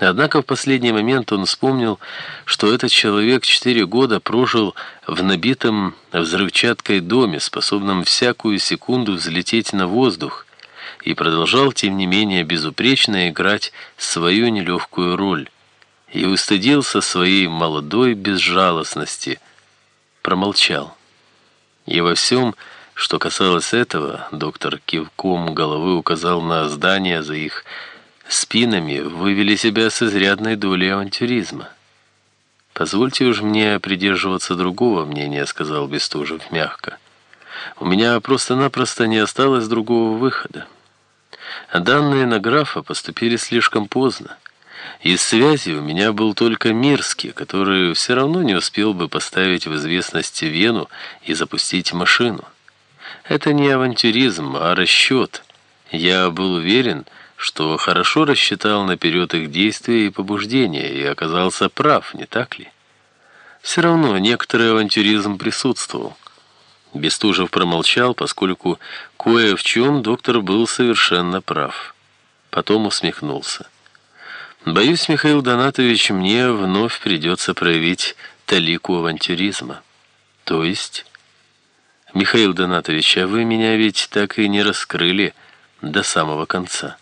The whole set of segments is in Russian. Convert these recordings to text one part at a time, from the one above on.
Однако в последний момент он вспомнил, что этот человек четыре года прожил в набитом взрывчаткой доме, способном всякую секунду взлететь на воздух, и продолжал, тем не менее, безупречно играть свою нелегкую роль, и устыдился своей молодой безжалостности, промолчал. И во всем, что касалось этого, доктор кивком головы указал на здание за их спинами вывели себя с изрядной долей авантюризма. «Позвольте уж мне придерживаться другого мнения», — сказал Бестужев мягко. «У меня просто-напросто не осталось другого выхода. Данные на графа поступили слишком поздно. Из связи у меня был только Мирский, который все равно не успел бы поставить в известность Вену и запустить машину. Это не авантюризм, а расчет. Я был уверен, что хорошо рассчитал наперед их действия и побуждения и оказался прав, не так ли? Все равно некоторый авантюризм присутствовал. Бестужев промолчал, поскольку кое в чем доктор был совершенно прав. Потом усмехнулся. «Боюсь, Михаил Донатович, мне вновь придется проявить талику авантюризма. То есть...» «Михаил Донатович, а вы меня ведь так и не раскрыли до самого конца».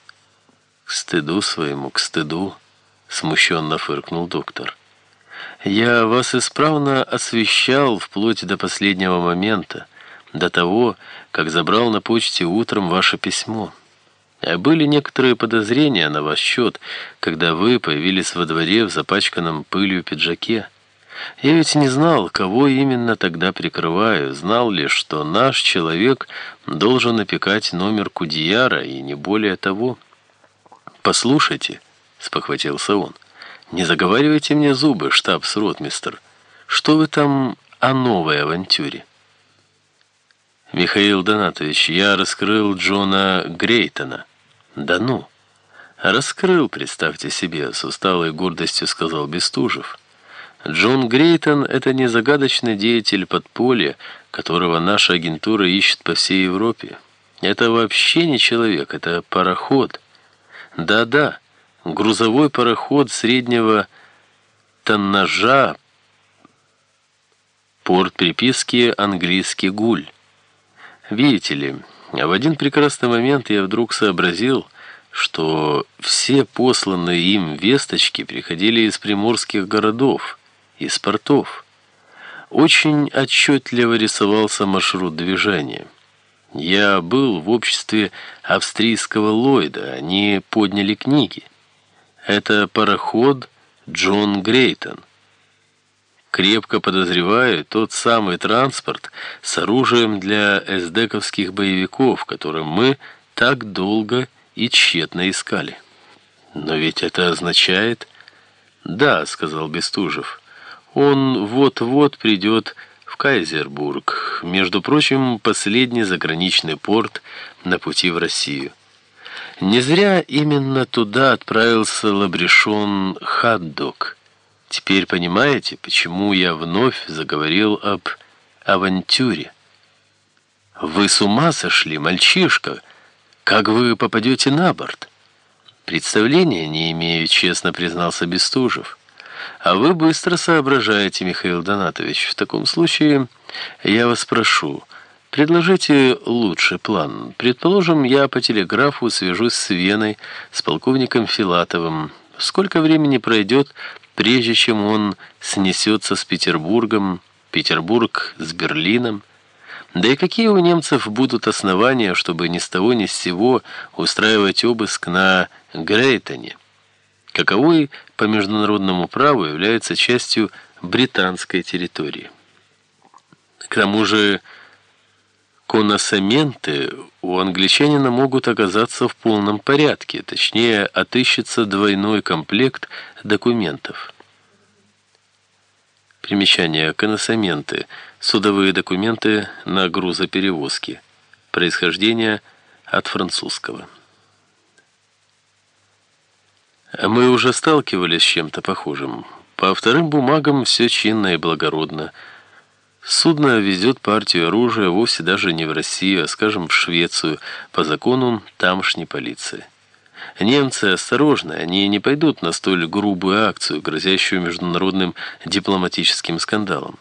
«К стыду своему, к стыду», — смущенно фыркнул доктор. «Я вас исправно освещал вплоть до последнего момента, до того, как забрал на почте утром ваше письмо. Были некоторые подозрения на ваш счет, когда вы появились во дворе в запачканном пылью пиджаке. Я ведь не знал, кого именно тогда прикрываю, знал лишь, что наш человек должен опекать номер Кудияра и не более того». «Послушайте», — спохватился он, — «не заговаривайте мне зубы, штабс-ротмистер. Что вы там о новой авантюре?» «Михаил Донатович, я раскрыл Джона Грейтона». «Да ну!» «Раскрыл, представьте себе», — с усталой гордостью сказал Бестужев. «Джон Грейтон — это не загадочный деятель подполья, которого наша агентура ищет по всей Европе. Это вообще не человек, это пароход». Да-да, грузовой пароход среднего тоннажа, порт приписки «Английский гуль». Видите ли, в один прекрасный момент я вдруг сообразил, что все посланные им весточки приходили из приморских городов, из портов. Очень отчетливо рисовался маршрут движения. Я был в обществе австрийского Ллойда, они подняли книги. Это пароход Джон Грейтон. Крепко подозреваю тот самый транспорт с оружием для эсдековских боевиков, которым мы так долго и тщетно искали. Но ведь это означает... Да, сказал Бестужев, он вот-вот придет Кайзербург, между прочим, последний заграничный порт на пути в Россию. Не зря именно туда отправился Лабрешон Хаддок. Теперь понимаете, почему я вновь заговорил об авантюре? Вы с ума сошли, мальчишка? Как вы попадете на борт? Представления не имею, честно признался Бестужев. А вы быстро соображаете, Михаил Донатович. В таком случае я вас прошу, предложите лучший план. Предположим, я по телеграфу свяжусь с Веной, с полковником Филатовым. Сколько времени пройдет, прежде чем он снесется с Петербургом, Петербург с Берлином? Да и какие у немцев будут основания, чтобы ни с того ни с сего устраивать обыск на Грейтоне? Каковой по международному праву является частью британской территории. К тому же коносаменты у англичанина могут оказаться в полном порядке, точнее, отыщется двойной комплект документов. Примечание. Коносаменты. Судовые документы на грузоперевозки. Происхождение от французского. Мы уже сталкивались с чем-то похожим. По вторым бумагам все чинно и благородно. Судно везет партию оружия вовсе даже не в Россию, а, скажем, в Швецию, по закону тамошней полиции. Немцы осторожны, они не пойдут на столь грубую акцию, грозящую международным дипломатическим скандалом.